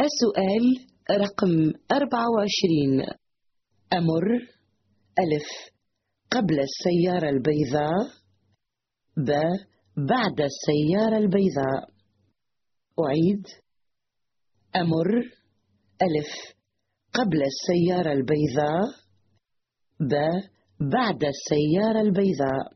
السؤال رقم 24 أمر ألف قبل السيارة البيضاء ب بعد السيارة البيضاء. أعيد. أمر ألف قبل السيارة البيضاء ب بعد السيارة البيضاء.